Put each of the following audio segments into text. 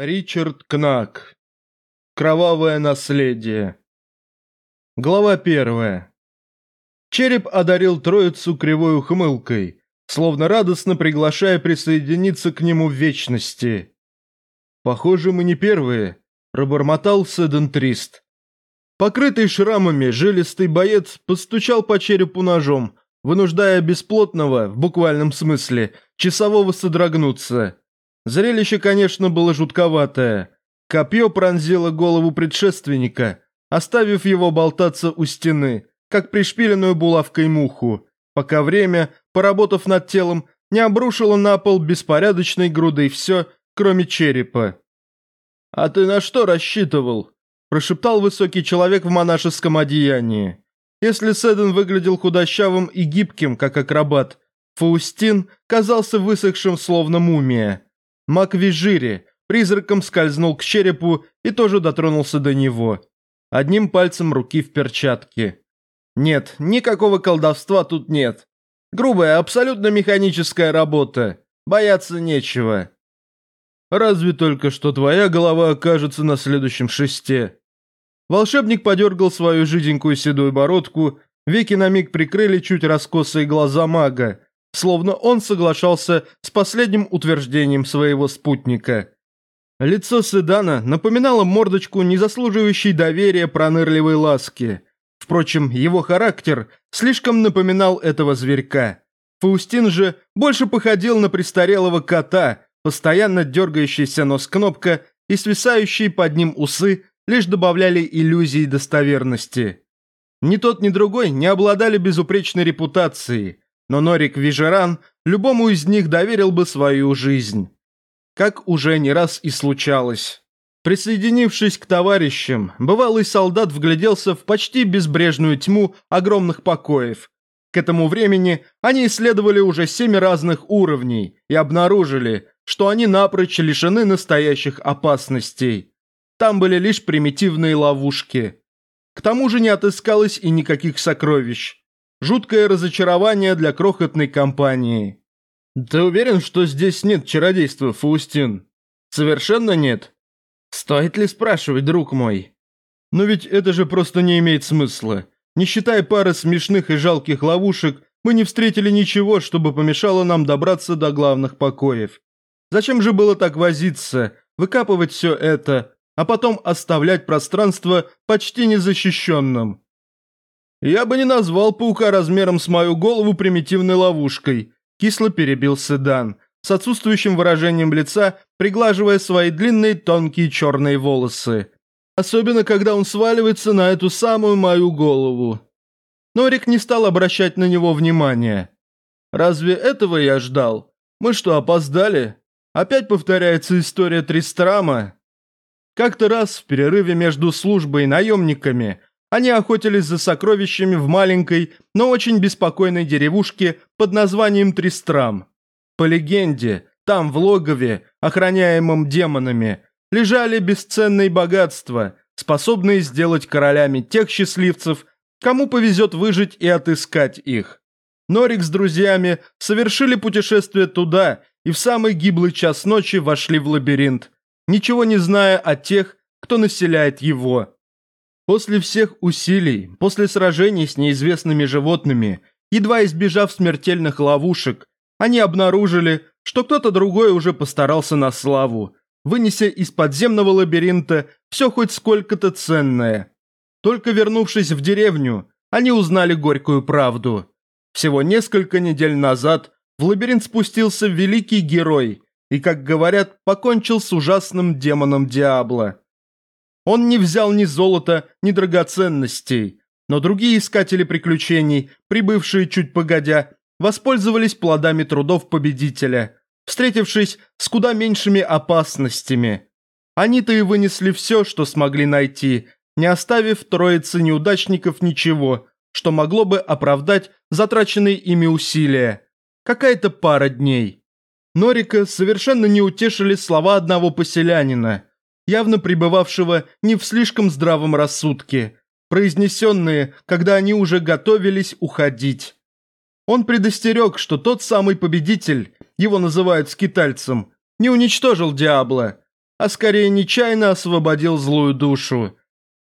Ричард Кнак. Кровавое наследие. Глава первая. Череп одарил троицу кривой ухмылкой, словно радостно приглашая присоединиться к нему в вечности. «Похоже, мы не первые», – пробормотал Седентрист. Покрытый шрамами жилистый боец постучал по черепу ножом, вынуждая бесплотного, в буквальном смысле, часового содрогнуться – Зрелище, конечно, было жутковатое. Копье пронзило голову предшественника, оставив его болтаться у стены, как пришпиленную булавкой муху, пока время, поработав над телом, не обрушило на пол беспорядочной грудой все, кроме черепа. «А ты на что рассчитывал?» – прошептал высокий человек в монашеском одеянии. Если Седен выглядел худощавым и гибким, как акробат, Фаустин казался высохшим, словно мумия – Маг Вижири призраком скользнул к черепу и тоже дотронулся до него. Одним пальцем руки в перчатке. Нет, никакого колдовства тут нет. Грубая, абсолютно механическая работа. Бояться нечего. Разве только что твоя голова окажется на следующем шесте. Волшебник подергал свою жиденькую седую бородку, веки на миг прикрыли чуть раскосые глаза мага, словно он соглашался с последним утверждением своего спутника. Лицо Седана напоминало мордочку, не заслуживающей доверия пронырливой ласки. Впрочем, его характер слишком напоминал этого зверька. Фаустин же больше походил на престарелого кота, постоянно дергающийся нос-кнопка и свисающие под ним усы лишь добавляли иллюзии достоверности. Ни тот, ни другой не обладали безупречной репутацией – но Норик Вижеран любому из них доверил бы свою жизнь. Как уже не раз и случалось. Присоединившись к товарищам, бывалый солдат вгляделся в почти безбрежную тьму огромных покоев. К этому времени они исследовали уже семь разных уровней и обнаружили, что они напрочь лишены настоящих опасностей. Там были лишь примитивные ловушки. К тому же не отыскалось и никаких сокровищ. Жуткое разочарование для крохотной компании. Ты уверен, что здесь нет чародейства, Фаустин? Совершенно нет. Стоит ли спрашивать, друг мой? Но ведь это же просто не имеет смысла. Не считая пары смешных и жалких ловушек, мы не встретили ничего, чтобы помешало нам добраться до главных покоев. Зачем же было так возиться, выкапывать все это, а потом оставлять пространство почти незащищенным? «Я бы не назвал паука размером с мою голову примитивной ловушкой», – кисло перебил Седан, с отсутствующим выражением лица, приглаживая свои длинные тонкие черные волосы. Особенно, когда он сваливается на эту самую мою голову. Норик не стал обращать на него внимания. «Разве этого я ждал? Мы что, опоздали? Опять повторяется история Тристрама?» Как-то раз в перерыве между службой и наемниками – они охотились за сокровищами в маленькой, но очень беспокойной деревушке под названием Тристрам. По легенде, там, в логове, охраняемом демонами, лежали бесценные богатства, способные сделать королями тех счастливцев, кому повезет выжить и отыскать их. Норик с друзьями совершили путешествие туда и в самый гиблый час ночи вошли в лабиринт, ничего не зная о тех, кто населяет его. После всех усилий, после сражений с неизвестными животными, едва избежав смертельных ловушек, они обнаружили, что кто-то другой уже постарался на славу, вынеся из подземного лабиринта все хоть сколько-то ценное. Только вернувшись в деревню, они узнали горькую правду. Всего несколько недель назад в лабиринт спустился великий герой и, как говорят, покончил с ужасным демоном Диабло. Он не взял ни золота, ни драгоценностей, но другие искатели приключений, прибывшие чуть погодя, воспользовались плодами трудов победителя, встретившись с куда меньшими опасностями. Они-то и вынесли все, что смогли найти, не оставив троице неудачников ничего, что могло бы оправдать затраченные ими усилия. Какая-то пара дней. Норика совершенно не утешили слова одного поселянина – явно пребывавшего не в слишком здравом рассудке, произнесенные, когда они уже готовились уходить. Он предостерег, что тот самый победитель, его называют скитальцем, не уничтожил Диабло, а скорее нечаянно освободил злую душу.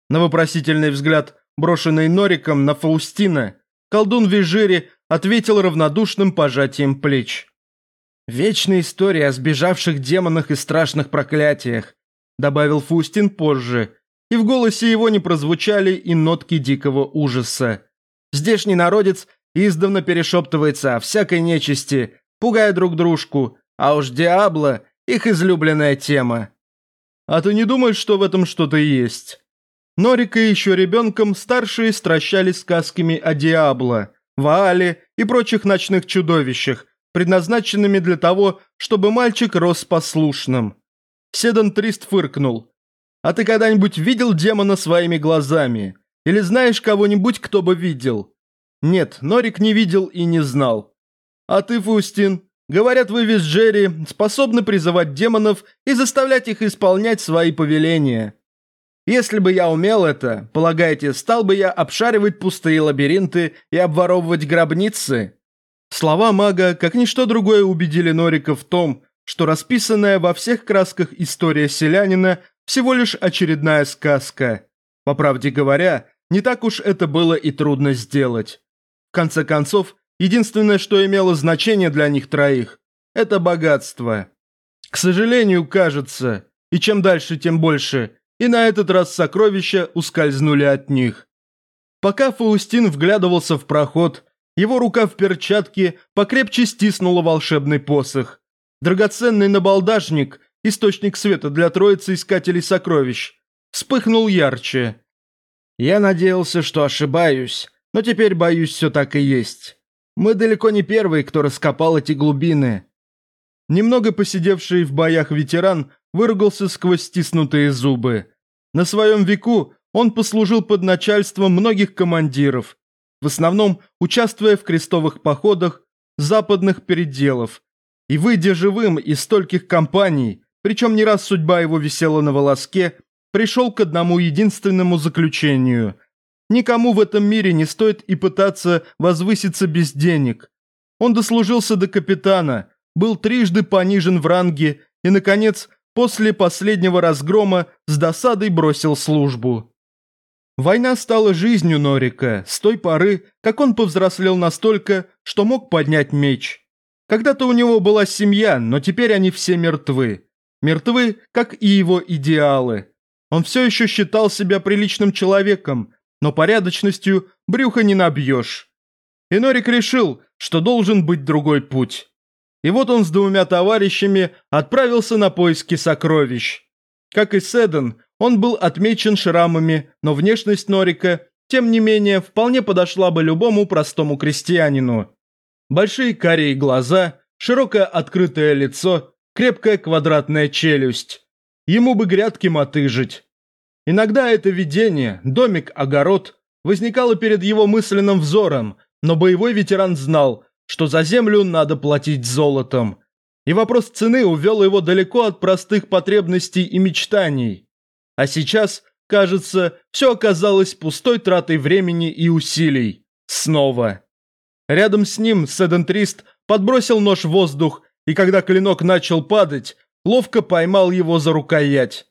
На вопросительный взгляд, брошенный Нориком на Фаустина, колдун Вижири ответил равнодушным пожатием плеч. «Вечная история о сбежавших демонах и страшных проклятиях», добавил Фаустин позже, и в голосе его не прозвучали и нотки дикого ужаса. Здешний народец издавна перешептывается о всякой нечисти, пугая друг дружку, а уж Диабло – их излюбленная тема. А ты не думаешь, что в этом что-то есть? Норика еще ребенком старшие стращали сказками о Диабло, Ваале и прочих ночных чудовищах, предназначенными для того, чтобы мальчик рос послушным. Седан Трист фыркнул. «А ты когда-нибудь видел демона своими глазами? Или знаешь кого-нибудь, кто бы видел?» Нет, Норик не видел и не знал. «А ты, Фустин?» Говорят, вы, Визджери, способны призывать демонов и заставлять их исполнять свои повеления. Если бы я умел это, полагаете, стал бы я обшаривать пустые лабиринты и обворовывать гробницы? Слова мага, как ничто другое, убедили Норика в том, что расписанная во всех красках история селянина всего лишь очередная сказка. По правде говоря, не так уж это было и трудно сделать. В конце концов, единственное, что имело значение для них троих – это богатство. К сожалению, кажется, и чем дальше, тем больше, и на этот раз сокровища ускользнули от них. Пока Фаустин вглядывался в проход, его рука в перчатке покрепче стиснула волшебный посох. Драгоценный набалдашник, источник света для троицы искателей сокровищ, вспыхнул ярче. Я надеялся, что ошибаюсь, но теперь, боюсь, все так и есть. Мы далеко не первые, кто раскопал эти глубины. Немного посидевший в боях ветеран выругался сквозь стиснутые зубы. На своем веку он послужил под начальством многих командиров, в основном участвуя в крестовых походах западных переделов. И выйдя живым из стольких компаний, причем не раз судьба его висела на волоске, пришел к одному единственному заключению. Никому в этом мире не стоит и пытаться возвыситься без денег. Он дослужился до капитана, был трижды понижен в ранге и, наконец, после последнего разгрома с досадой бросил службу. Война стала жизнью Норика с той поры, как он повзрослел настолько, что мог поднять меч. Когда-то у него была семья, но теперь они все мертвы. Мертвы, как и его идеалы. Он все еще считал себя приличным человеком, но порядочностью брюха не набьешь. И Норик решил, что должен быть другой путь. И вот он с двумя товарищами отправился на поиски сокровищ. Как и Седен, он был отмечен шрамами, но внешность Норика, тем не менее, вполне подошла бы любому простому крестьянину. Большие карие глаза, широкое открытое лицо, крепкая квадратная челюсть. Ему бы грядки мотыжить. Иногда это видение, домик, огород, возникало перед его мысленным взором, но боевой ветеран знал, что за землю надо платить золотом. И вопрос цены увел его далеко от простых потребностей и мечтаний. А сейчас, кажется, все оказалось пустой тратой времени и усилий. Снова. Рядом с ним Седентрист подбросил нож в воздух, и когда клинок начал падать, ловко поймал его за рукоять.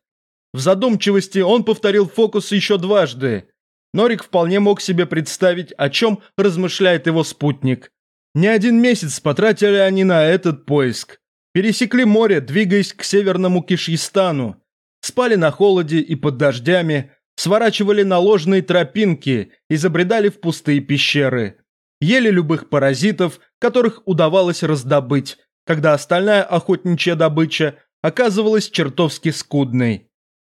В задумчивости он повторил фокус еще дважды. Норик вполне мог себе представить, о чем размышляет его спутник. Не один месяц потратили они на этот поиск. Пересекли море, двигаясь к северному Кишьистану. Спали на холоде и под дождями, сворачивали на ложные тропинки и забредали в пустые пещеры. Ели любых паразитов, которых удавалось раздобыть, когда остальная охотничья добыча оказывалась чертовски скудной.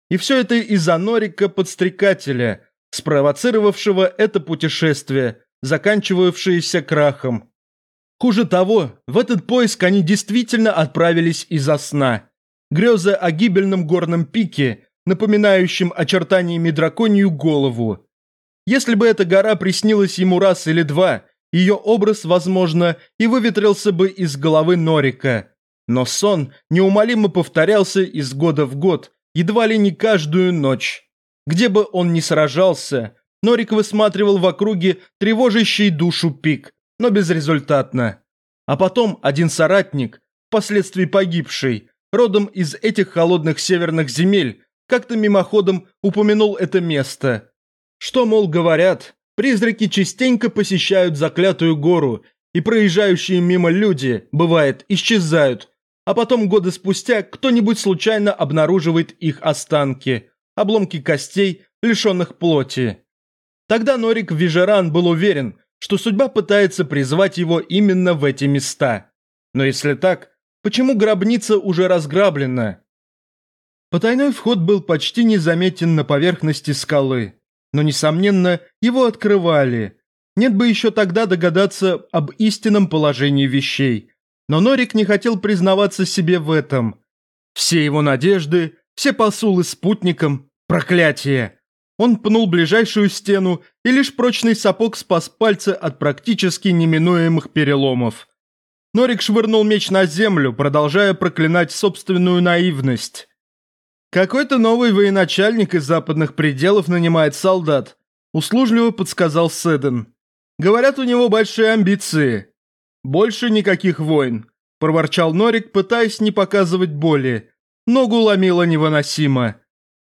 И все это из-за Норика-подстрекателя, спровоцировавшего это путешествие, заканчивавшееся крахом. Хуже того, в этот поиск они действительно отправились из-за сна. Грезы о гибельном горном пике, напоминающем очертаниями драконью голову. Если бы эта гора приснилась ему раз или два, ее образ, возможно, и выветрился бы из головы Норика. Но сон неумолимо повторялся из года в год, едва ли не каждую ночь. Где бы он ни сражался, Норик высматривал в округе тревожащий душу пик – но безрезультатно. А потом один соратник, впоследствии погибший, родом из этих холодных северных земель, как-то мимоходом упомянул это место. Что, мол, говорят, призраки частенько посещают заклятую гору, и проезжающие мимо люди, бывает, исчезают, а потом годы спустя кто-нибудь случайно обнаруживает их останки, обломки костей, лишенных плоти. Тогда Норик Вижеран был уверен, что судьба пытается призвать его именно в эти места. Но если так, почему гробница уже разграблена? Потайной вход был почти незаметен на поверхности скалы, но, несомненно, его открывали. Нет бы еще тогда догадаться об истинном положении вещей. Но Норик не хотел признаваться себе в этом. Все его надежды, все посулы спутникам – проклятие. Он пнул ближайшую стену, и лишь прочный сапог спас пальцы от практически неминуемых переломов. Норик швырнул меч на землю, продолжая проклинать собственную наивность. «Какой-то новый военачальник из западных пределов нанимает солдат», услужливо подсказал Седен. «Говорят, у него большие амбиции». «Больше никаких войн», – проворчал Норик, пытаясь не показывать боли. Ногу ломило невыносимо.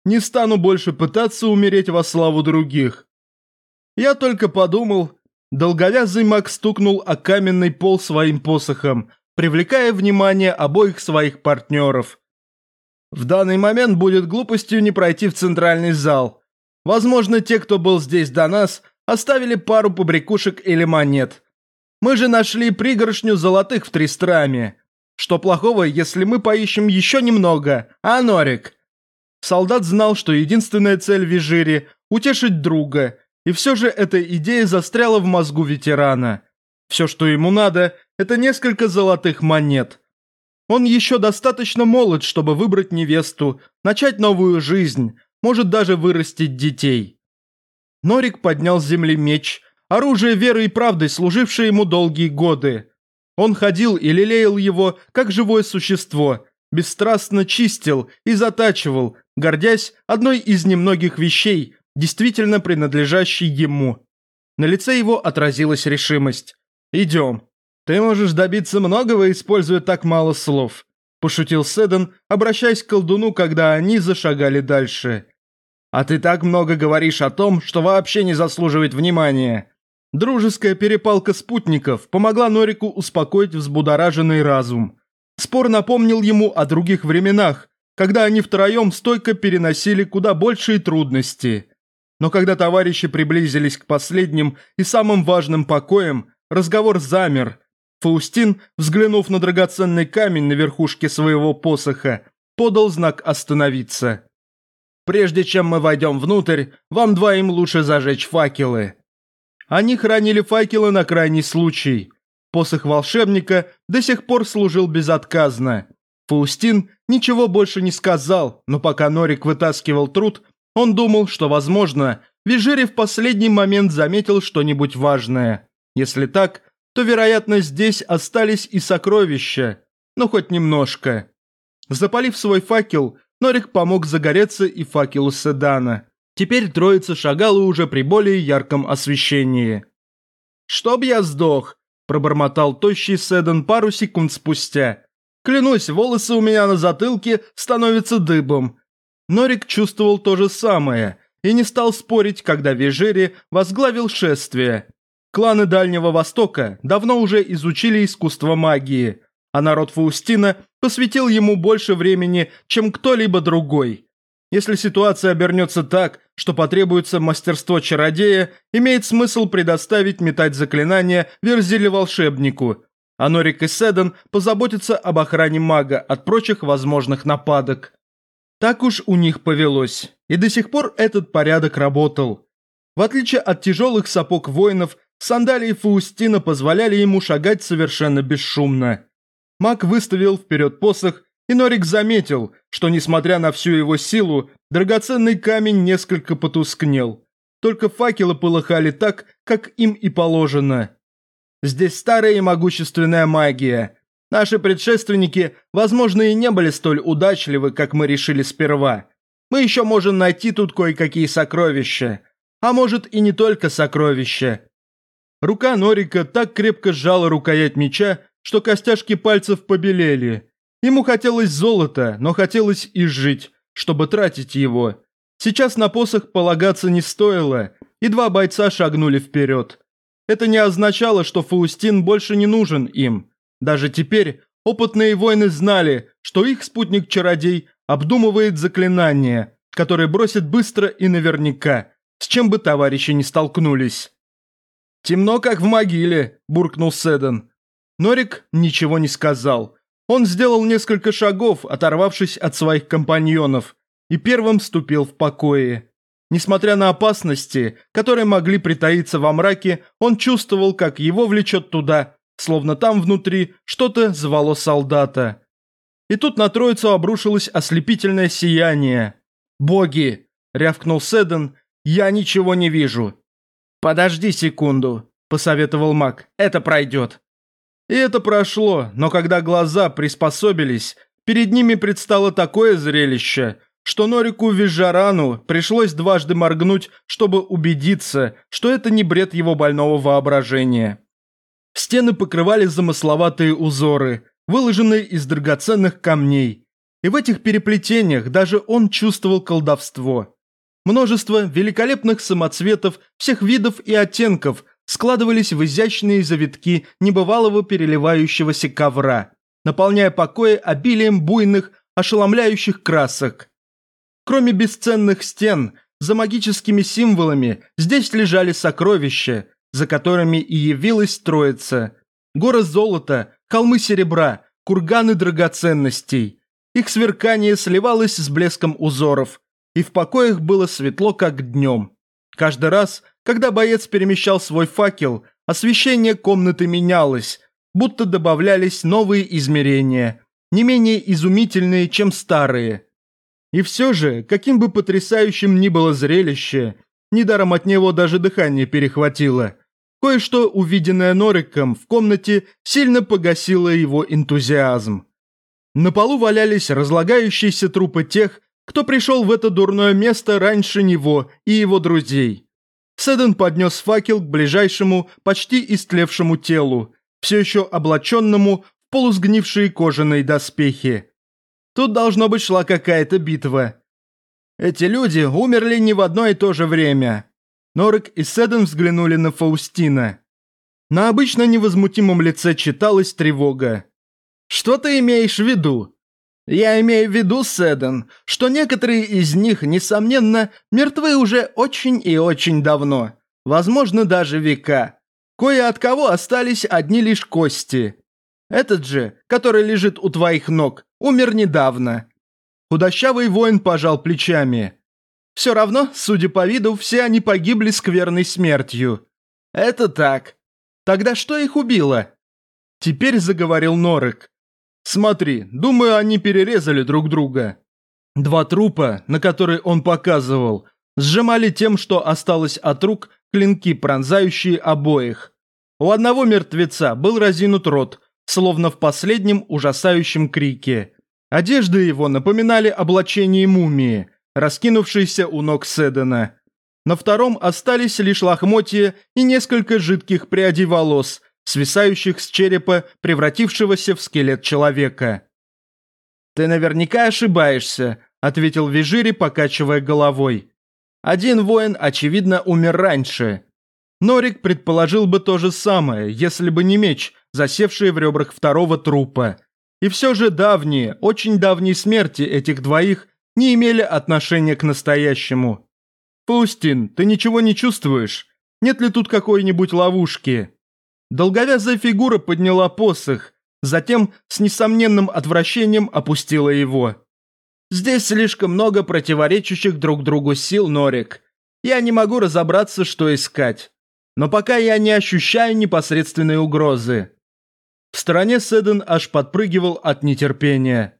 Не стану больше пытаться умереть во славу других. Я только подумал... Долговязый маг стукнул о каменный пол своим посохом, привлекая внимание обоих своих партнеров. В данный момент будет глупостью не пройти в центральный зал. Возможно, те, кто был здесь до нас, оставили пару побрякушек или монет. Мы же нашли пригоршню золотых в Тристраме. Что плохого, если мы поищем еще немного, а, Норик? Солдат знал, что единственная цель Вижири – утешить друга, и все же эта идея застряла в мозгу ветерана. Все, что ему надо, это несколько золотых монет. Он еще достаточно молод, чтобы выбрать невесту, начать новую жизнь, может даже вырастить детей. Норик поднял с земли меч, оружие веры и правды, служившее ему долгие годы. Он ходил и лелеял его, как живое существо, бесстрастно чистил и затачивал, гордясь одной из немногих вещей, действительно принадлежащей ему. На лице его отразилась решимость. «Идем. Ты можешь добиться многого, используя так мало слов», – пошутил Седан, обращаясь к колдуну, когда они зашагали дальше. «А ты так много говоришь о том, что вообще не заслуживает внимания». Дружеская перепалка спутников помогла Норику успокоить взбудораженный разум. Спор напомнил ему о других временах, когда они втроем стойко переносили куда большие трудности. Но когда товарищи приблизились к последним и самым важным покоям, разговор замер. Фаустин, взглянув на драгоценный камень на верхушке своего посоха, подал знак остановиться. «Прежде чем мы войдем внутрь, вам двоим лучше зажечь факелы». Они хранили факелы на крайний случай. Посох волшебника до сих пор служил безотказно. Фаустин ничего больше не сказал, но пока Норик вытаскивал труд, он думал, что, возможно, Вижири в последний момент заметил что-нибудь важное. Если так, то, вероятно, здесь остались и сокровища, но хоть немножко. Запалив свой факел, Норик помог загореться и факелу седана. Теперь троица шагала уже при более ярком освещении. «Чтоб я сдох!» – пробормотал тощий Седан пару секунд спустя. Клянусь, волосы у меня на затылке становятся дыбом. Норик чувствовал то же самое и не стал спорить, когда Вежери возглавил шествие. Кланы Дальнего Востока давно уже изучили искусство магии, а народ Фаустина посвятил ему больше времени, чем кто-либо другой. Если ситуация обернется так, что потребуется мастерство чародея, имеет смысл предоставить метать заклинания Верзиле-волшебнику, а Норик и Седан позаботятся об охране мага от прочих возможных нападок. Так уж у них повелось, и до сих пор этот порядок работал. В отличие от тяжелых сапог воинов, сандалии Фаустина позволяли ему шагать совершенно бесшумно. Маг выставил вперед посох, и Норик заметил, что, несмотря на всю его силу, драгоценный камень несколько потускнел. Только факелы полыхали так, как им и положено. Здесь старая и могущественная магия. Наши предшественники, возможно, и не были столь удачливы, как мы решили сперва. Мы еще можем найти тут кое-какие сокровища. А может и не только сокровища. Рука Норика так крепко сжала рукоять меча, что костяшки пальцев побелели. Ему хотелось золота, но хотелось и жить, чтобы тратить его. Сейчас на посох полагаться не стоило, и два бойца шагнули вперед. Это не означало, что Фаустин больше не нужен им. Даже теперь опытные воины знали, что их спутник-чародей обдумывает заклинание, которое бросит быстро и наверняка, с чем бы товарищи не столкнулись. «Темно, как в могиле», – буркнул Седен. Норик ничего не сказал. Он сделал несколько шагов, оторвавшись от своих компаньонов, и первым вступил в покое. Несмотря на опасности, которые могли притаиться во мраке, он чувствовал, как его влечет туда, словно там внутри что-то звало солдата. И тут на троицу обрушилось ослепительное сияние. «Боги!» – рявкнул Седен. «Я ничего не вижу». «Подожди секунду», – посоветовал маг. «Это пройдет». И это прошло, но когда глаза приспособились, перед ними предстало такое зрелище, что Норику Вижарану пришлось дважды моргнуть, чтобы убедиться, что это не бред его больного воображения. Стены покрывали замысловатые узоры, выложенные из драгоценных камней. И в этих переплетениях даже он чувствовал колдовство. Множество великолепных самоцветов всех видов и оттенков складывались в изящные завитки небывалого переливающегося ковра, наполняя покои обилием буйных, ошеломляющих красок. Кроме бесценных стен, за магическими символами здесь лежали сокровища, за которыми и явилась троица. Горы золота, холмы серебра, курганы драгоценностей. Их сверкание сливалось с блеском узоров, и в покоях было светло, как днем. Каждый раз, когда боец перемещал свой факел, освещение комнаты менялось, будто добавлялись новые измерения, не менее изумительные, чем старые. И все же, каким бы потрясающим ни было зрелище, недаром от него даже дыхание перехватило. Кое-что, увиденное Нориком в комнате, сильно погасило его энтузиазм. На полу валялись разлагающиеся трупы тех, кто пришел в это дурное место раньше него и его друзей. Седен поднес факел к ближайшему, почти истлевшему телу, все еще облаченному в полусгнившие кожаные доспехи. Тут, должно быть, шла какая-то битва. Эти люди умерли не в одно и то же время. Норик и Седен взглянули на Фаустина. На обычно невозмутимом лице читалась тревога. «Что ты имеешь в виду?» «Я имею в виду, Седен, что некоторые из них, несомненно, мертвы уже очень и очень давно. Возможно, даже века. Кое от кого остались одни лишь кости. Этот же, который лежит у твоих ног, умер недавно». Худощавый воин пожал плечами. «Все равно, судя по виду, все они погибли скверной смертью». «Это так. Тогда что их убило?» Теперь заговорил Норик. «Смотри, думаю, они перерезали друг друга». Два трупа, на которые он показывал, сжимали тем, что осталось от рук, клинки, пронзающие обоих. У одного мертвеца был разинут рот, словно в последнем ужасающем крике. Одежды его напоминали облачение мумии, раскинувшейся у ног Седена. На втором остались лишь лохмотья и несколько жидких прядей волос, свисающих с черепа, превратившегося в скелет человека. «Ты наверняка ошибаешься», — ответил Вижири, покачивая головой. «Один воин, очевидно, умер раньше. Норик предположил бы то же самое, если бы не меч, засевший в ребрах второго трупа. И все же давние, очень давние смерти этих двоих не имели отношения к настоящему. «Паустин, ты ничего не чувствуешь? Нет ли тут какой-нибудь ловушки?» Долговязая фигура подняла посох, затем с несомненным отвращением опустила его. «Здесь слишком много противоречащих друг другу сил, Норик. Я не могу разобраться, что искать. Но пока я не ощущаю непосредственной угрозы. В стороне Седен аж подпрыгивал от нетерпения.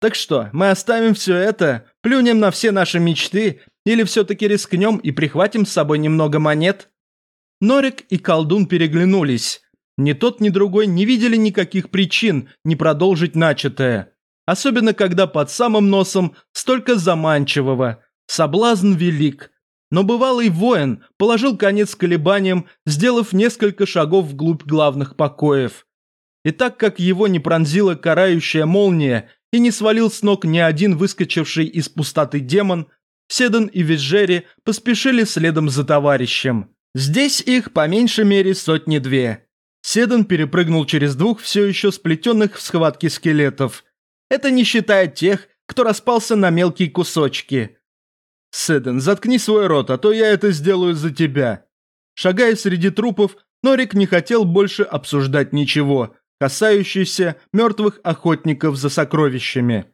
«Так что, мы оставим все это, плюнем на все наши мечты или все-таки рискнем и прихватим с собой немного монет?» Норик и колдун переглянулись. Ни тот, ни другой не видели никаких причин не продолжить начатое. Особенно, когда под самым носом столько заманчивого. Соблазн велик. Но бывалый воин положил конец колебаниям, сделав несколько шагов вглубь главных покоев. И так как его не пронзила карающая молния и не свалил с ног ни один выскочивший из пустоты демон, Седан и Визжери поспешили следом за товарищем. Здесь их по меньшей мере сотни-две. Седан перепрыгнул через двух все еще сплетенных в схватке скелетов. Это не считая тех, кто распался на мелкие кусочки. «Седан, заткни свой рот, а то я это сделаю за тебя». Шагая среди трупов, Норик не хотел больше обсуждать ничего, касающееся мертвых охотников за сокровищами.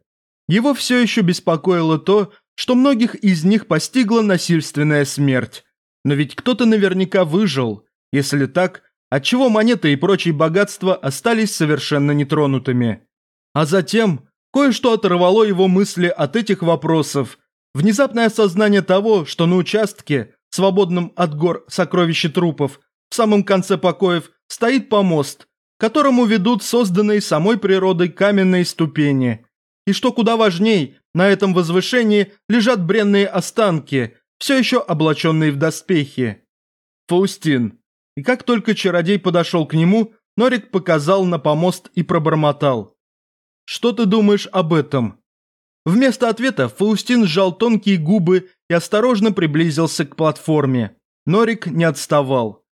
Его все еще беспокоило то, что многих из них постигла насильственная смерть. Но ведь кто-то наверняка выжил. Если так, отчего монеты и прочие богатства остались совершенно нетронутыми? А затем кое-что оторвало его мысли от этих вопросов. Внезапное осознание того, что на участке, свободном от гор сокровища трупов, в самом конце покоев стоит помост, которому ведут созданные самой природой каменные ступени. И что куда важней, на этом возвышении лежат бренные останки, все еще облаченные в доспехи. Фаустин. И как только чародей подошел к нему, Норик показал на помост и пробормотал. «Что ты думаешь об этом?» Вместо ответа Фаустин сжал тонкие губы и осторожно приблизился к платформе. Норик не отставал.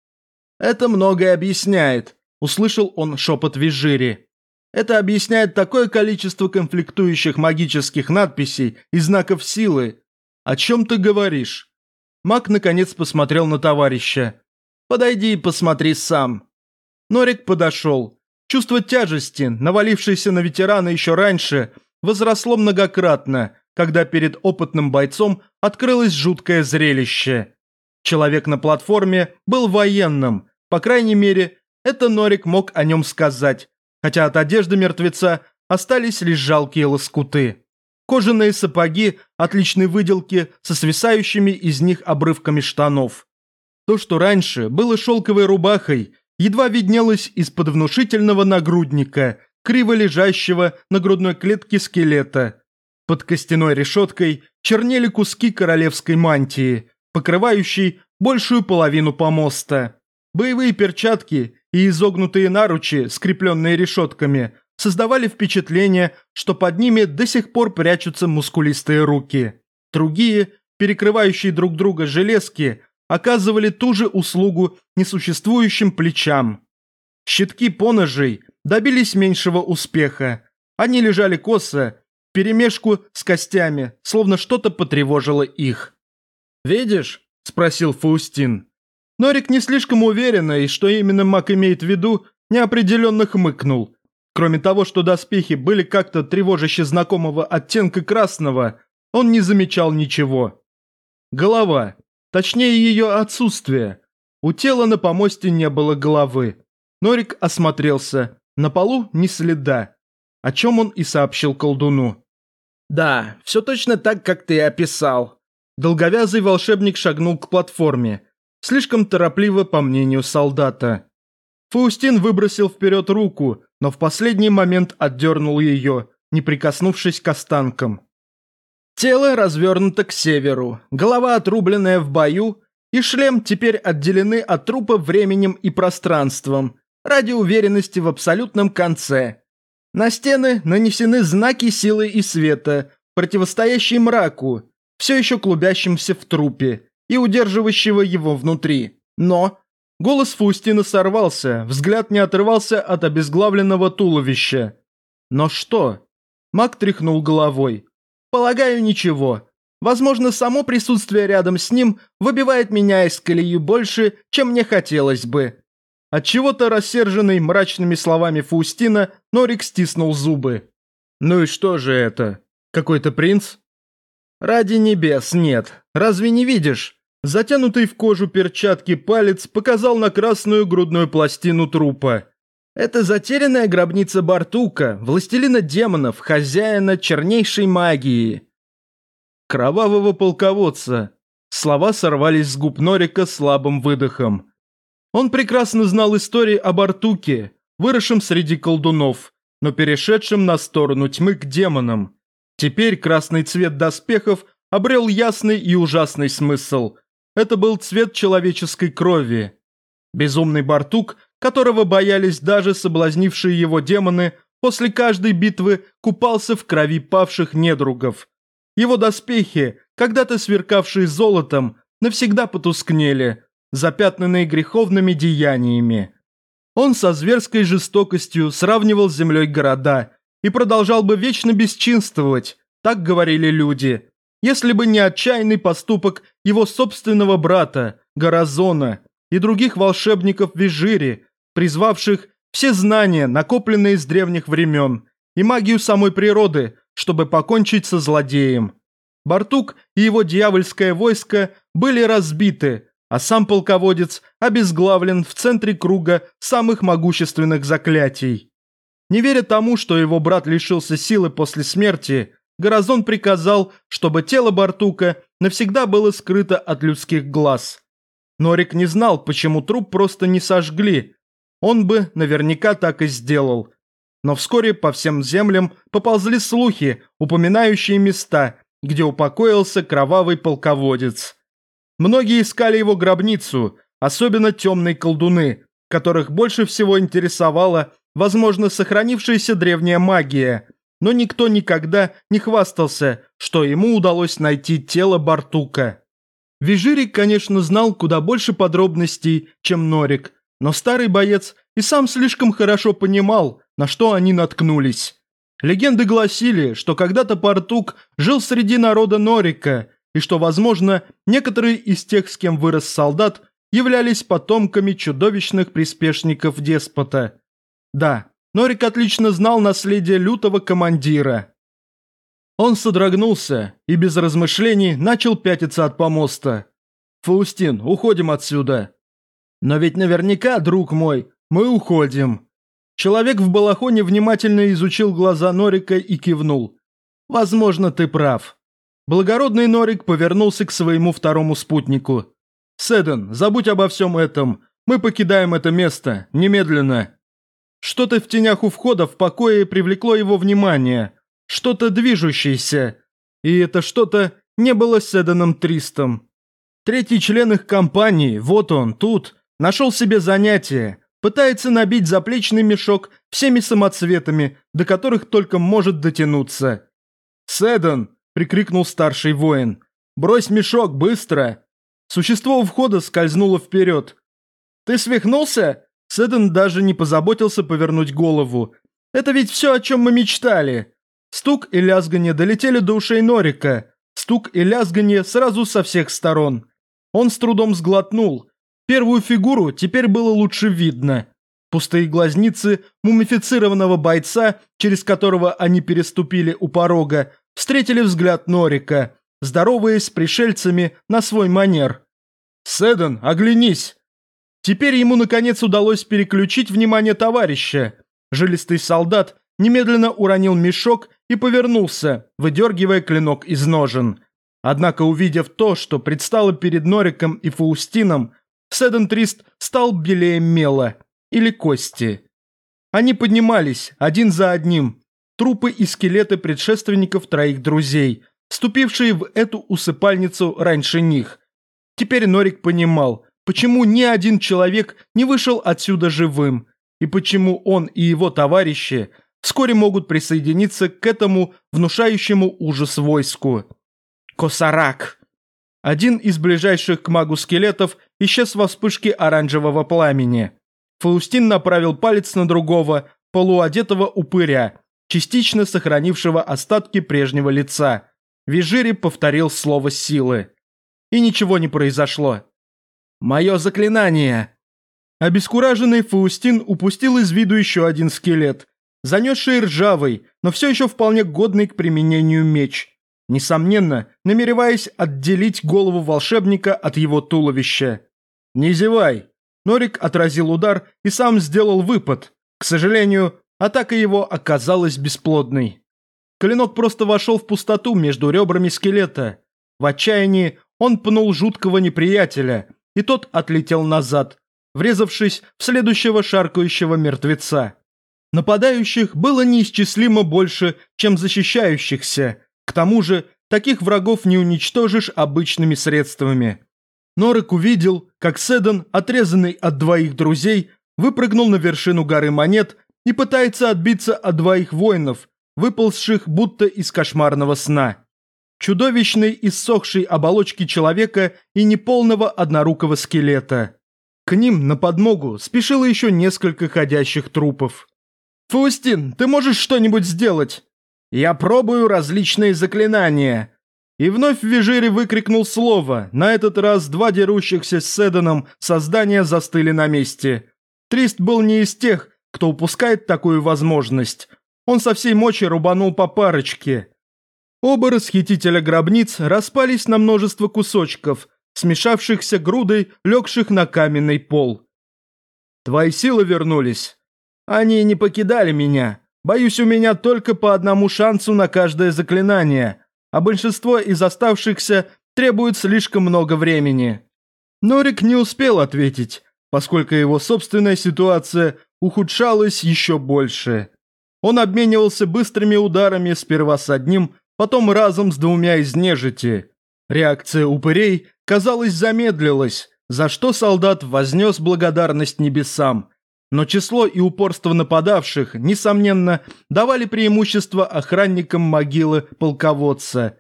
«Это многое объясняет», – услышал он шепот Визжири. Это объясняет такое количество конфликтующих магических надписей и знаков силы. О чем ты говоришь? Маг наконец посмотрел на товарища. Подойди и посмотри сам. Норик подошел. Чувство тяжести, навалившееся на ветерана еще раньше, возросло многократно, когда перед опытным бойцом открылось жуткое зрелище. Человек на платформе был военным, по крайней мере, это Норик мог о нем сказать, хотя от одежды мертвеца остались лишь жалкие лоскуты. Кожаные сапоги отличной выделки со свисающими из них обрывками штанов. То, что раньше было шелковой рубахой, едва виднелось из-под внушительного нагрудника, криво лежащего на грудной клетке скелета. Под костяной решеткой чернели куски королевской мантии, покрывающей большую половину помоста. Боевые перчатки и изогнутые наручи, скрепленные решетками, создавали впечатление, что под ними до сих пор прячутся мускулистые руки. Другие, перекрывающие друг друга железки, оказывали ту же услугу несуществующим плечам. Щитки поножей добились меньшего успеха. Они лежали косо, перемешку с костями, словно что-то потревожило их. «Видишь?» – спросил Фаустин. Норик не слишком уверенно, и что именно маг имеет в виду, неопределенно хмыкнул. Кроме того, что доспехи были как-то тревожаще знакомого оттенка красного, он не замечал ничего. Голова. Точнее, ее отсутствие. У тела на помосте не было головы. Норик осмотрелся. На полу ни следа. О чем он и сообщил колдуну. «Да, все точно так, как ты описал». Долговязый волшебник шагнул к платформе. Слишком торопливо, по мнению солдата. Фаустин выбросил вперед руку, но в последний момент отдернул ее, не прикоснувшись к останкам. Тело развернуто к северу, голова отрубленная в бою, и шлем теперь отделены от трупа временем и пространством, ради уверенности в абсолютном конце. На стены нанесены знаки силы и света, противостоящие мраку, все еще клубящимся в трупе, и удерживающего его внутри. Но... Голос Фаустина сорвался, взгляд не отрывался от обезглавленного туловища. Но что? Маг тряхнул головой. Полагаю, ничего. Возможно, само присутствие рядом с ним выбивает меня из колеи больше, чем мне хотелось бы. От чего-то рассерженный мрачными словами Фаустина, Норик стиснул зубы. Ну и что же это? Какой-то принц? Ради небес, нет. Разве не видишь? Затянутый в кожу перчатки палец показал на красную грудную пластину трупа. Это затерянная гробница Бартука, властелина демонов, хозяина чернейшей магии. Кровавого полководца. Слова сорвались с губ Норика слабым выдохом. Он прекрасно знал истории о Бартуке, выросшем среди колдунов, но перешедшем на сторону тьмы к демонам. Теперь красный цвет доспехов обрел ясный и ужасный смысл – это был цвет человеческой крови. Безумный Бартук которого боялись даже соблазнившие его демоны, после каждой битвы купался в крови павших недругов. Его доспехи, когда-то сверкавшие золотом, навсегда потускнели, запятнанные греховными деяниями. Он со зверской жестокостью сравнивал с землей города и продолжал бы вечно бесчинствовать, так говорили люди, если бы не отчаянный поступок его собственного брата, Горазона, и других волшебников Вижири, призвавших все знания, накопленные с древних времен, и магию самой природы, чтобы покончить со злодеем. Бартук и его дьявольское войско были разбиты, а сам полководец обезглавлен в центре круга самых могущественных заклятий. Не веря тому, что его брат лишился силы после смерти, Горазон приказал, чтобы тело Бартука навсегда было скрыто от людских глаз. Норик не знал, почему труп просто не сожгли. Он бы наверняка так и сделал. Но вскоре по всем землям поползли слухи, упоминающие места, где упокоился кровавый полководец. Многие искали его гробницу, особенно темные колдуны, которых больше всего интересовала, возможно, сохранившаяся древняя магия, но никто никогда не хвастался, что ему удалось найти тело Бартука. Вижирик, конечно, знал куда больше подробностей, чем Норик, но старый боец и сам слишком хорошо понимал, на что они наткнулись. Легенды гласили, что когда-то Бартук жил среди народа Норика – и что, возможно, некоторые из тех, с кем вырос солдат, являлись потомками чудовищных приспешников деспота. Да, Норик отлично знал наследие лютого командира. Он содрогнулся и без размышлений начал пятиться от помоста. «Фаустин, уходим отсюда!» «Но ведь наверняка, друг мой, мы уходим!» Человек в балахоне внимательно изучил глаза Норика и кивнул. «Возможно, ты прав. Благородный Норик повернулся к своему второму спутнику. «Седен, забудь обо всем этом. Мы покидаем это место. Немедленно». Что-то в тенях у входа в покое привлекло его внимание. Что-то движущееся. И это что-то не было Седеном Тристом. Третий член их компании, вот он, тут, нашел себе занятие. Пытается набить заплечный мешок всеми самоцветами, до которых только может дотянуться. «Седен, – прикрикнул старший воин. «Брось мешок, быстро!» Существо у входа скользнуло вперед. «Ты свихнулся?» Сэдден даже не позаботился повернуть голову. «Это ведь все, о чем мы мечтали!» Стук и лязганье долетели до ушей Норика. Стук и лязганье сразу со всех сторон. Он с трудом сглотнул. Первую фигуру теперь было лучше видно. Пустые глазницы мумифицированного бойца, через которого они переступили у порога, встретили взгляд Норика, здороваясь с пришельцами на свой манер. «Седен, оглянись!» Теперь ему наконец удалось переключить внимание товарища. Жилистый солдат немедленно уронил мешок и повернулся, выдергивая клинок из ножен. Однако, увидев то, что предстало перед Нориком и Фаустином, Седен Трист стал белее мела или кости. Они поднимались один за одним, трупы и скелеты предшественников троих друзей, вступившие в эту усыпальницу раньше них. Теперь Норик понимал, почему ни один человек не вышел отсюда живым, и почему он и его товарищи вскоре могут присоединиться к этому внушающему ужас войску. Косарак. Один из ближайших к магу скелетов исчез во вспышке оранжевого пламени. Фаустин направил палец на другого, полуодетого упыря, частично сохранившего остатки прежнего лица. Вижири повторил слово силы. И ничего не произошло. «Мое заклинание!» Обескураженный Фаустин упустил из виду еще один скелет, занесший ржавый, но все еще вполне годный к применению меч. Несомненно, намереваясь отделить голову волшебника от его туловища. «Не зевай!» Норик отразил удар и сам сделал выпад. К сожалению, Атака его оказалась бесплодной. Клинок просто вошел в пустоту между ребрами скелета. В отчаянии он пнул жуткого неприятеля, и тот отлетел назад, врезавшись в следующего шаркающего мертвеца. Нападающих было неисчислимо больше, чем защищающихся. К тому же, таких врагов не уничтожишь обычными средствами. Норек увидел, как Седан, отрезанный от двоих друзей, выпрыгнул на вершину горы монет и пытается отбиться от двоих воинов, выползших будто из кошмарного сна. Чудовищной иссохшей оболочки человека и неполного однорукого скелета. К ним на подмогу спешило еще несколько ходящих трупов. «Фаустин, ты можешь что-нибудь сделать?» «Я пробую различные заклинания». И вновь в Вижире выкрикнул слово. На этот раз два дерущихся с Седаном создания застыли на месте. Трист был не из тех, кто упускает такую возможность. Он со всей мочи рубанул по парочке. Оба расхитителя гробниц распались на множество кусочков, смешавшихся грудой, легших на каменный пол. «Твои силы вернулись. Они не покидали меня. Боюсь, у меня только по одному шансу на каждое заклинание, а большинство из оставшихся требует слишком много времени». Норик не успел ответить, поскольку его собственная ситуация ухудшалась еще больше. Он обменивался быстрыми ударами сперва с одним, потом разом с двумя из нежити. Реакция упырей, казалось, замедлилась, за что солдат вознес благодарность небесам, но число и упорство нападавших, несомненно, давали преимущество охранникам могилы полководца.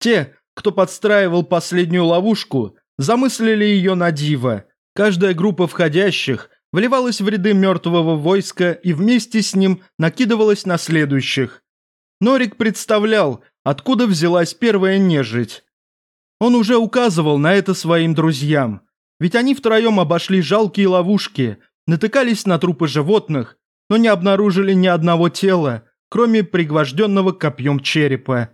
Те, кто подстраивал последнюю ловушку, замыслили ее на диво. Каждая группа входящих вливалась в ряды мертвого войска и вместе с ним накидывалась на следующих. Норик представлял, откуда взялась первая нежить. Он уже указывал на это своим друзьям, ведь они втроем обошли жалкие ловушки – натыкались на трупы животных, но не обнаружили ни одного тела, кроме пригвожденного копьем черепа.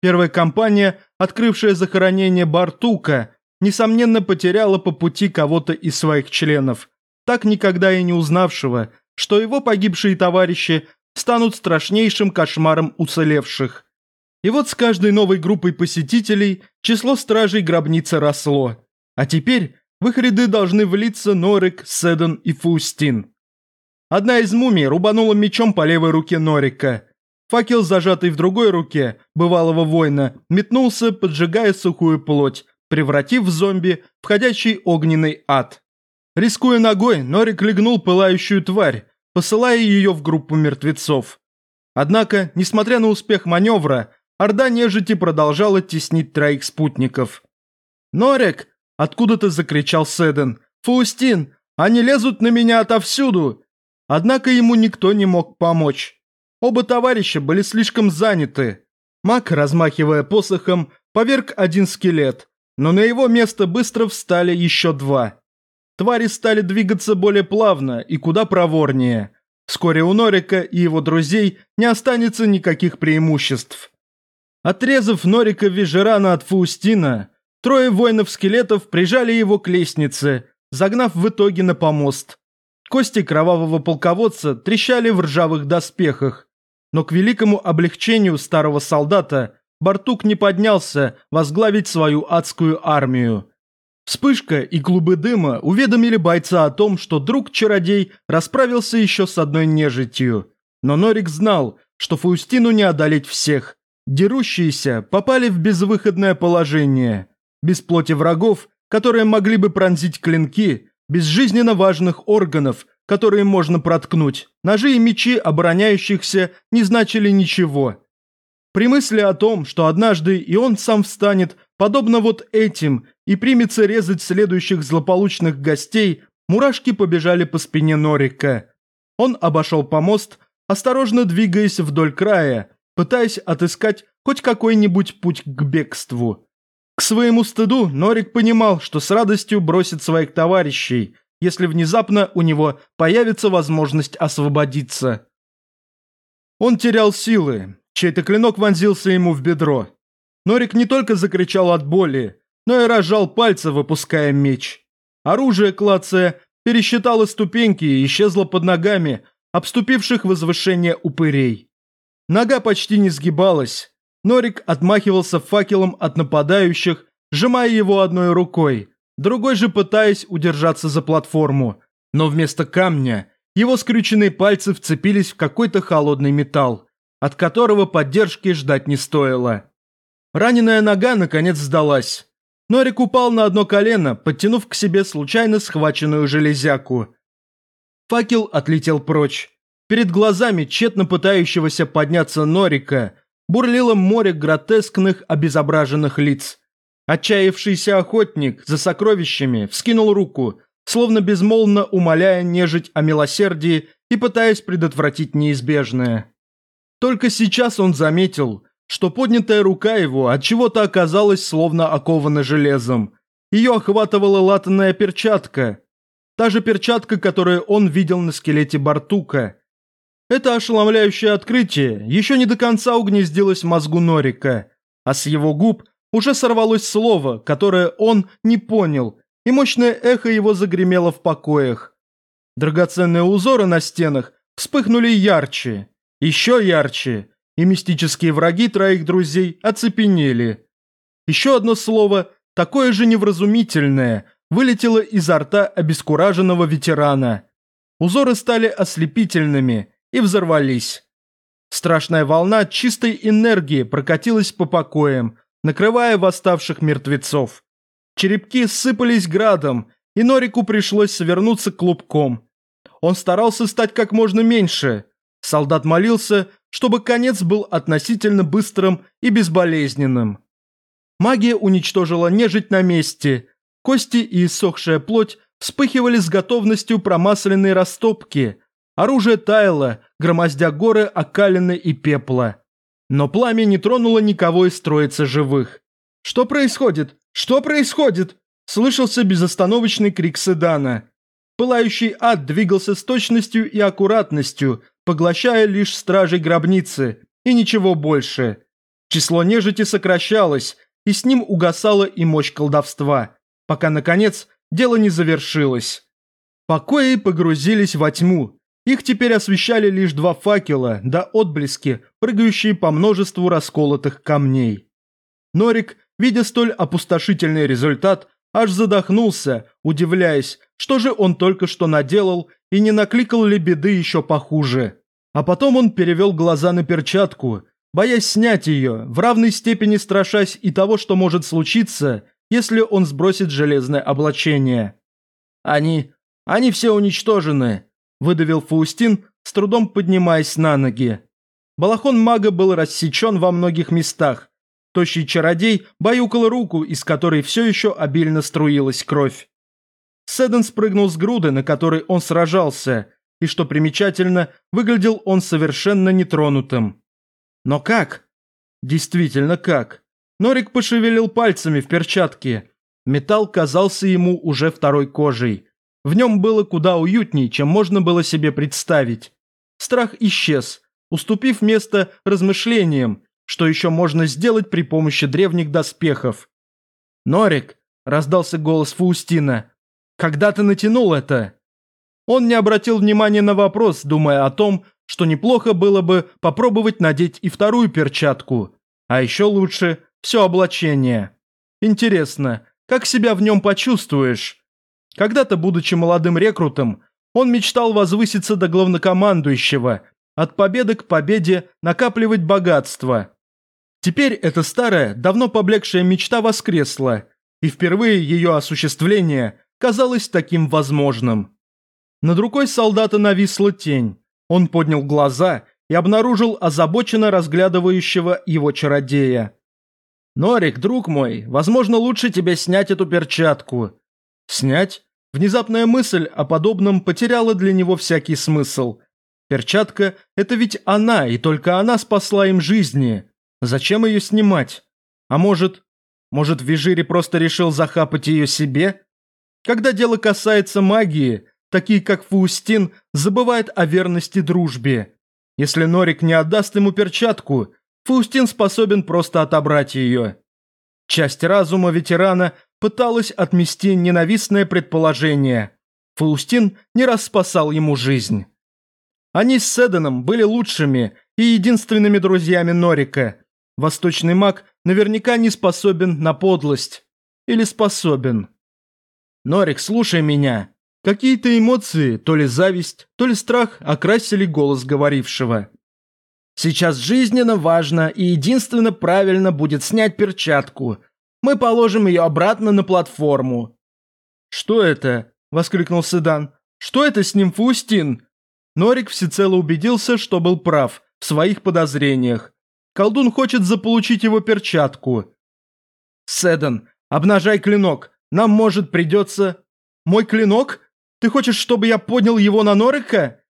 Первая компания, открывшая захоронение Бартука, несомненно потеряла по пути кого-то из своих членов, так никогда и не узнавшего, что его погибшие товарищи станут страшнейшим кошмаром уцелевших. И вот с каждой новой группой посетителей число стражей гробницы росло. А теперь в их ряды должны влиться Норик, Седан и Фустин. Одна из мумий рубанула мечом по левой руке Норика. Факел, зажатый в другой руке бывалого воина, метнулся, поджигая сухую плоть, превратив в зомби входящий огненный ад. Рискуя ногой, Норик легнул пылающую тварь, посылая ее в группу мертвецов. Однако, несмотря на успех маневра, орда нежити продолжала теснить троих спутников. «Норик, Откуда-то закричал Седен. «Фаустин! Они лезут на меня отовсюду!» Однако ему никто не мог помочь. Оба товарища были слишком заняты. Маг, размахивая посохом, поверг один скелет, но на его место быстро встали еще два. Твари стали двигаться более плавно и куда проворнее. Вскоре у Норика и его друзей не останется никаких преимуществ. Отрезав Норика Вижерана от Фаустина, Трое воинов-скелетов прижали его к лестнице, загнав в итоге на помост. Кости кровавого полководца трещали в ржавых доспехах. Но к великому облегчению старого солдата Бартук не поднялся возглавить свою адскую армию. Вспышка и клубы дыма уведомили бойца о том, что друг-чародей расправился еще с одной нежитью. Но Норик знал, что Фаустину не одолеть всех. Дерущиеся попали в безвыходное положение без плоти врагов, которые могли бы пронзить клинки, без жизненно важных органов, которые можно проткнуть. Ножи и мечи обороняющихся не значили ничего. При мысли о том, что однажды и он сам встанет, подобно вот этим, и примется резать следующих злополучных гостей, мурашки побежали по спине Норика. Он обошел помост, осторожно двигаясь вдоль края, пытаясь отыскать хоть какой-нибудь путь к бегству. К своему стыду Норик понимал, что с радостью бросит своих товарищей, если внезапно у него появится возможность освободиться. Он терял силы, чей-то клинок вонзился ему в бедро. Норик не только закричал от боли, но и разжал пальцы, выпуская меч. Оружие, клацая, пересчитало ступеньки и исчезло под ногами, обступивших возвышение упырей. Нога почти не сгибалась, Норик отмахивался факелом от нападающих, сжимая его одной рукой, другой же пытаясь удержаться за платформу. Но вместо камня его скрюченные пальцы вцепились в какой-то холодный металл, от которого поддержки ждать не стоило. Раненая нога наконец сдалась. Норик упал на одно колено, подтянув к себе случайно схваченную железяку. Факел отлетел прочь. Перед глазами тщетно пытающегося подняться Норика бурлило море гротескных обезображенных лиц. Отчаявшийся охотник за сокровищами вскинул руку, словно безмолвно умоляя нежить о милосердии и пытаясь предотвратить неизбежное. Только сейчас он заметил, что поднятая рука его от чего-то оказалась словно окована железом. Ее охватывала латанная перчатка. Та же перчатка, которую он видел на скелете Бартука. Это ошеломляющее открытие еще не до конца угнездилось в мозгу Норика, а с его губ уже сорвалось слово, которое он не понял, и мощное эхо его загремело в покоях. Драгоценные узоры на стенах вспыхнули ярче, еще ярче, и мистические враги троих друзей оцепенели. Еще одно слово, такое же невразумительное, вылетело изо рта обескураженного ветерана. Узоры стали ослепительными и взорвались. Страшная волна чистой энергии прокатилась по покоям, накрывая восставших мертвецов. Черепки сыпались градом, и Норику пришлось свернуться клубком. Он старался стать как можно меньше. Солдат молился, чтобы конец был относительно быстрым и безболезненным. Магия уничтожила нежить на месте. Кости и иссохшая плоть вспыхивали с готовностью промасленной растопки. Оружие таяло, громоздя горы окалины и пепла. Но пламя не тронуло никого из троицы живых. «Что происходит? Что происходит?» Слышался безостановочный крик Седана. Пылающий ад двигался с точностью и аккуратностью, поглощая лишь стражей гробницы, и ничего больше. Число нежити сокращалось, и с ним угасала и мощь колдовства, пока, наконец, дело не завершилось. Покои погрузились во тьму, их теперь освещали лишь два факела, да отблески, прыгающие по множеству расколотых камней. Норик, видя столь опустошительный результат, аж задохнулся, удивляясь, что же он только что наделал и не накликал ли беды еще похуже. А потом он перевел глаза на перчатку, боясь снять ее, в равной степени страшась и того, что может случиться, если он сбросит железное облачение. «Они... они все уничтожены», выдавил Фаустин, с трудом поднимаясь на ноги. Балахон мага был рассечен во многих местах. Тощий чародей баюкал руку, из которой все еще обильно струилась кровь. Седен спрыгнул с груды, на которой он сражался, и, что примечательно, выглядел он совершенно нетронутым. Но как? Действительно как? Норик пошевелил пальцами в перчатке. Металл казался ему уже второй кожей. В нем было куда уютней, чем можно было себе представить. Страх исчез, уступив место размышлениям, что еще можно сделать при помощи древних доспехов. «Норик», – раздался голос Фаустина, – «когда ты натянул это?» Он не обратил внимания на вопрос, думая о том, что неплохо было бы попробовать надеть и вторую перчатку, а еще лучше все облачение. Интересно, как себя в нем почувствуешь? Когда-то, будучи молодым рекрутом, он мечтал возвыситься до главнокомандующего, от победы к победе накапливать богатство. Теперь эта старая, давно поблекшая мечта воскресла, и впервые ее осуществление казалось таким возможным. Над рукой солдата нависла тень. Он поднял глаза и обнаружил озабоченно разглядывающего его чародея. «Норик, друг мой, возможно, лучше тебе снять эту перчатку». «Снять?» Внезапная мысль о подобном потеряла для него всякий смысл. Перчатка – это ведь она, и только она спасла им жизни. Зачем ее снимать? А может, может Вижири просто решил захапать ее себе? Когда дело касается магии, такие как Фаустин забывают о верности дружбе. Если Норик не отдаст ему перчатку, Фаустин способен просто отобрать ее. Часть разума ветерана пыталась отмести ненавистное предположение. Фаустин не раз спасал ему жизнь. Они с Седаном были лучшими и единственными друзьями Норика. Восточный маг наверняка не способен на подлость. Или способен. «Норик, слушай меня». Какие-то эмоции, то ли зависть, то ли страх, окрасили голос говорившего. «Сейчас жизненно важно и единственно правильно будет снять перчатку, мы положим ее обратно на платформу». «Что это?» – воскликнул Седан. Что это с ним, Фаустин? Норик всецело убедился, что был прав в своих подозрениях. Колдун хочет заполучить его перчатку. Седан, обнажай клинок. Нам, может, придется... Мой клинок? Ты хочешь, чтобы я поднял его на Норика?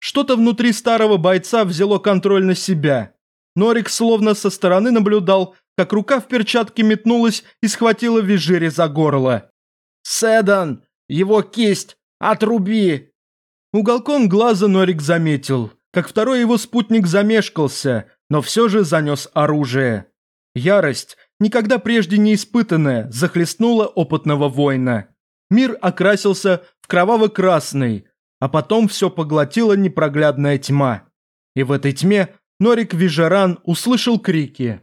Что-то внутри старого бойца взяло контроль на себя. Норик словно со стороны наблюдал, как рука в перчатке метнулась и схватила Вижири за горло. «Седан! Его кисть! Отруби!» Уголком глаза Норик заметил, как второй его спутник замешкался, но все же занес оружие. Ярость, никогда прежде не испытанная, захлестнула опытного воина. Мир окрасился в кроваво-красный, а потом все поглотила непроглядная тьма. И в этой тьме Норик Вижаран услышал крики.